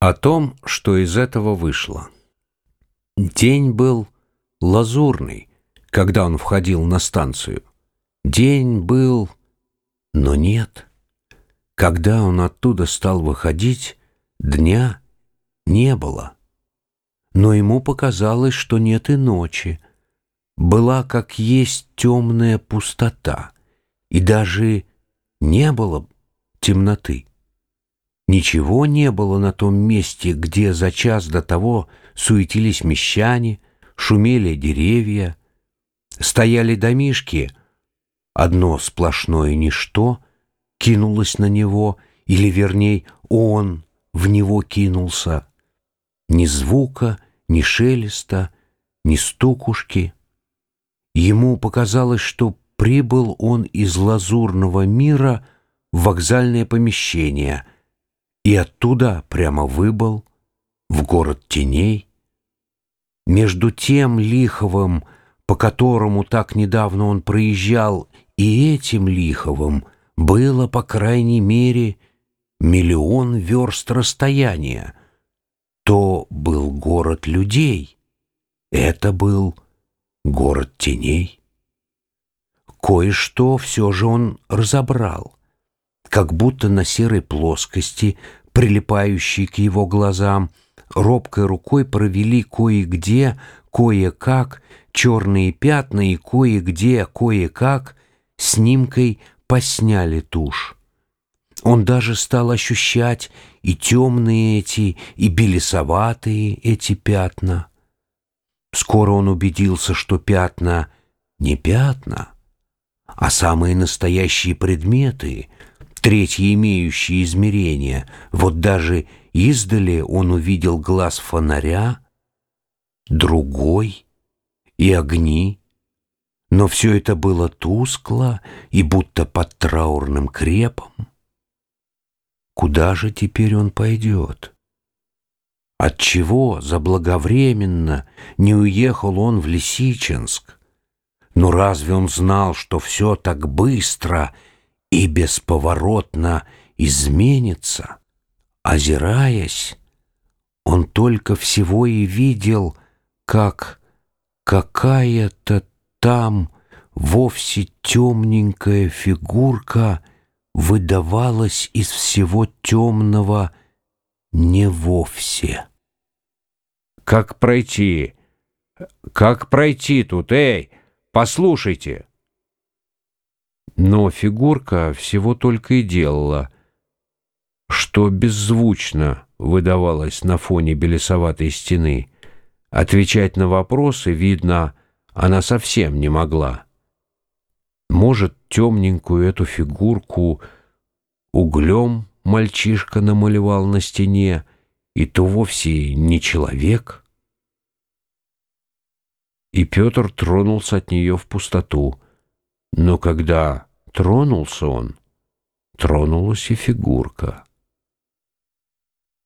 О том, что из этого вышло. День был лазурный, когда он входил на станцию. День был... Но нет. Когда он оттуда стал выходить, дня не было. Но ему показалось, что нет и ночи. Была как есть темная пустота, и даже не было темноты. Ничего не было на том месте, где за час до того суетились мещане, шумели деревья, стояли домишки. Одно сплошное ничто кинулось на него, или, верней, он в него кинулся. Ни звука, ни шелеста, ни стукушки. Ему показалось, что прибыл он из лазурного мира в вокзальное помещение — и оттуда прямо выбыл в город теней. Между тем Лиховым, по которому так недавно он проезжал, и этим Лиховым было, по крайней мере, миллион верст расстояния. То был город людей, это был город теней. Кое-что все же он разобрал как будто на серой плоскости, прилипающей к его глазам, робкой рукой провели кое-где, кое-как, черные пятна и кое-где, кое-как снимкой посняли тушь. Он даже стал ощущать и темные эти, и белесоватые эти пятна. Скоро он убедился, что пятна не пятна, а самые настоящие предметы, третье имеющее измерение. Вот даже издали он увидел глаз фонаря, другой и огни. Но все это было тускло и будто под траурным крепом. Куда же теперь он пойдет? Отчего заблаговременно не уехал он в Лисичинск? Но разве он знал, что все так быстро — и бесповоротно изменится. Озираясь, он только всего и видел, как какая-то там вовсе темненькая фигурка выдавалась из всего темного не вовсе. «Как пройти? Как пройти тут, эй? Послушайте!» Но фигурка всего только и делала, что беззвучно выдавалось на фоне белесоватой стены. Отвечать на вопросы, видно, она совсем не могла. Может, темненькую эту фигурку углем мальчишка намалевал на стене, и то вовсе не человек. И Петр тронулся от нее в пустоту. Но когда Тронулся он, тронулась и фигурка.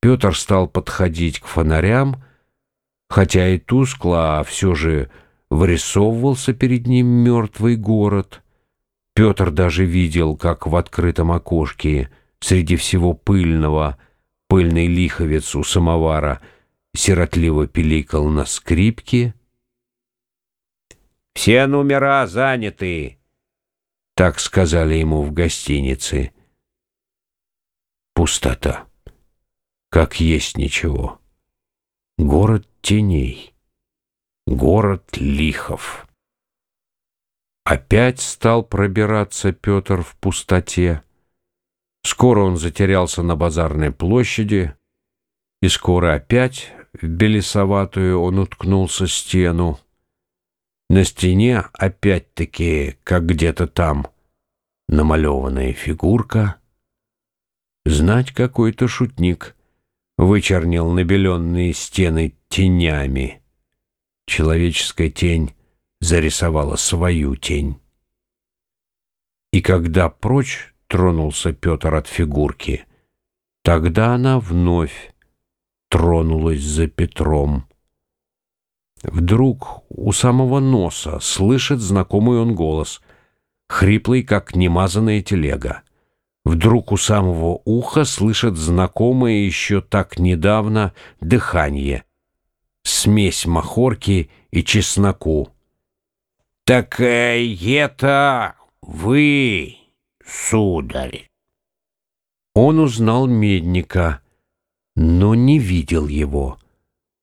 Петр стал подходить к фонарям, хотя и тускло, а все же вырисовывался перед ним мертвый город. Петр даже видел, как в открытом окошке среди всего пыльного пыльный лиховец у самовара сиротливо пиликал на скрипке. «Все номера заняты!» Так сказали ему в гостинице. Пустота. Как есть ничего. Город теней. Город лихов. Опять стал пробираться Петр в пустоте. Скоро он затерялся на базарной площади, и скоро опять в белесоватую он уткнулся стену. На стене опять-таки, как где-то там, намалеванная фигурка. Знать какой-то шутник вычернил набеленные стены тенями. Человеческая тень зарисовала свою тень. И когда прочь тронулся Петр от фигурки, тогда она вновь тронулась за Петром. Вдруг у самого носа слышит знакомый он голос, хриплый, как немазанная телега. Вдруг у самого уха слышит знакомое еще так недавно дыхание. Смесь махорки и чесноку. «Так э, это вы, сударь?» Он узнал медника, но не видел его.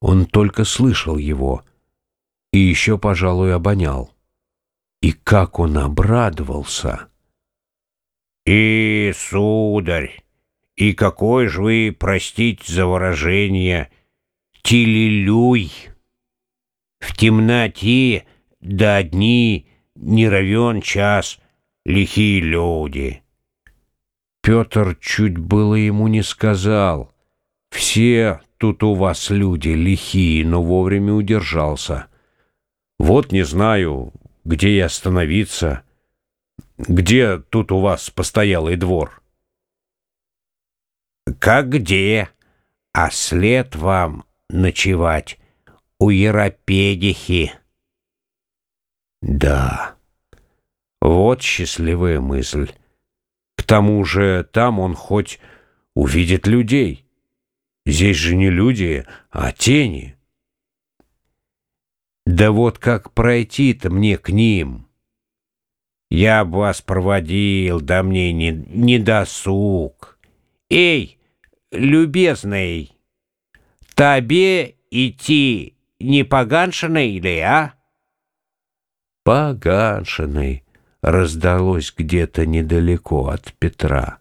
Он только слышал его и еще, пожалуй, обонял. И как он обрадовался! «И, сударь, и какой же вы, простите за выражение, тилилюй! В темноте да одни не равен час лихие люди!» Петр чуть было ему не сказал. «Все тут у вас люди лихие, но вовремя удержался. Вот не знаю, где и остановиться. Где тут у вас постоялый двор?» «Как где? А след вам ночевать у Еропедихи». «Да, вот счастливая мысль. К тому же там он хоть увидит людей. Здесь же не люди, а тени». «Да вот как пройти-то мне к ним?» Я б вас проводил, да мне не, не досуг. Эй, любезный, тебе идти не поганшиной ли, а? Поганшиной раздалось где-то недалеко от Петра.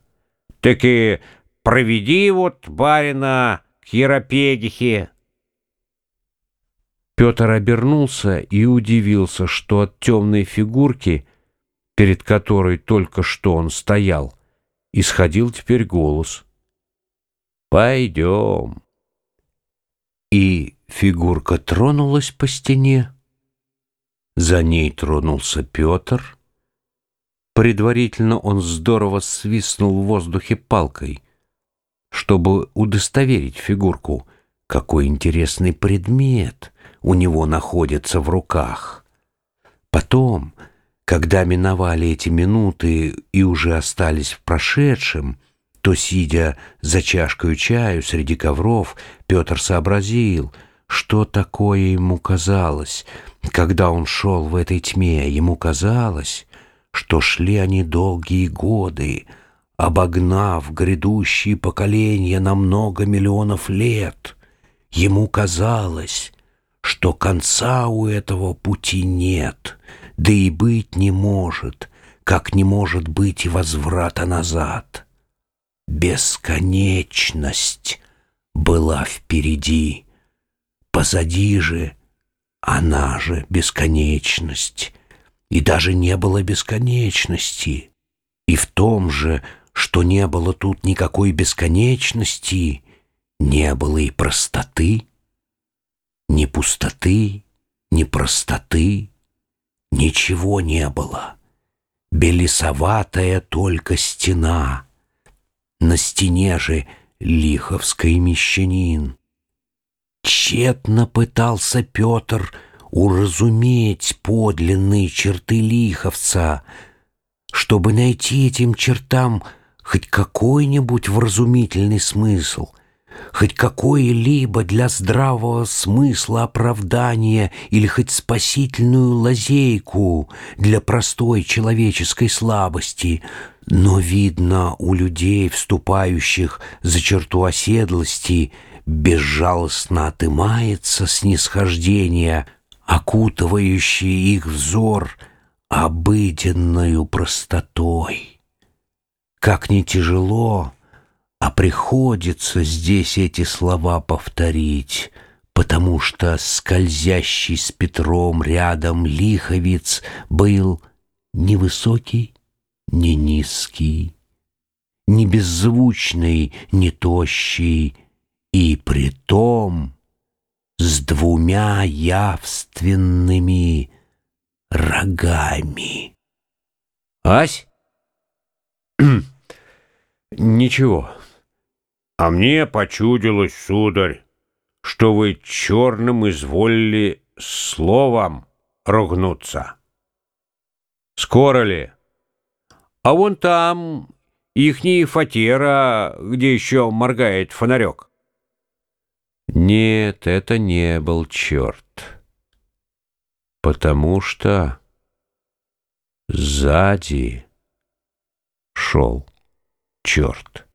Так и проведи вот барина к Еропедихе. Петр обернулся и удивился, что от темной фигурки — перед которой только что он стоял, исходил теперь голос. «Пойдем». И фигурка тронулась по стене. За ней тронулся Петр. Предварительно он здорово свистнул в воздухе палкой, чтобы удостоверить фигурку, какой интересный предмет у него находится в руках. Потом когда миновали эти минуты и уже остались в прошедшем, то, сидя за чашкой чаю среди ковров, Петр сообразил, что такое ему казалось. Когда он шел в этой тьме, ему казалось, что шли они долгие годы, обогнав грядущие поколения на много миллионов лет. Ему казалось, что конца у этого пути нет — да и быть не может, как не может быть и возврата назад. Бесконечность была впереди, позади же она же бесконечность, и даже не было бесконечности, и в том же, что не было тут никакой бесконечности, не было и простоты, ни пустоты, ни простоты, Ничего не было. Белесоватая только стена. На стене же лиховский мещанин. Тщетно пытался Петр уразуметь подлинные черты лиховца, чтобы найти этим чертам хоть какой-нибудь вразумительный смысл — хоть какое-либо для здравого смысла оправдание или хоть спасительную лазейку для простой человеческой слабости, но, видно, у людей, вступающих за черту оседлости, безжалостно отымается снисхождение, окутывающее их взор обыденною простотой. Как не тяжело, а приходится здесь эти слова повторить, потому что скользящий с Петром рядом лиховец был ни высокий, ни низкий, ни беззвучный, ни тощий, и притом с двумя явственными рогами. «Ась?» «Ничего». А мне почудилось, сударь, что вы черным изволили словом ругнуться. Скоро ли? А вон там ихний фатера, где еще моргает фонарек. Нет, это не был черт. Потому что сзади шел черт.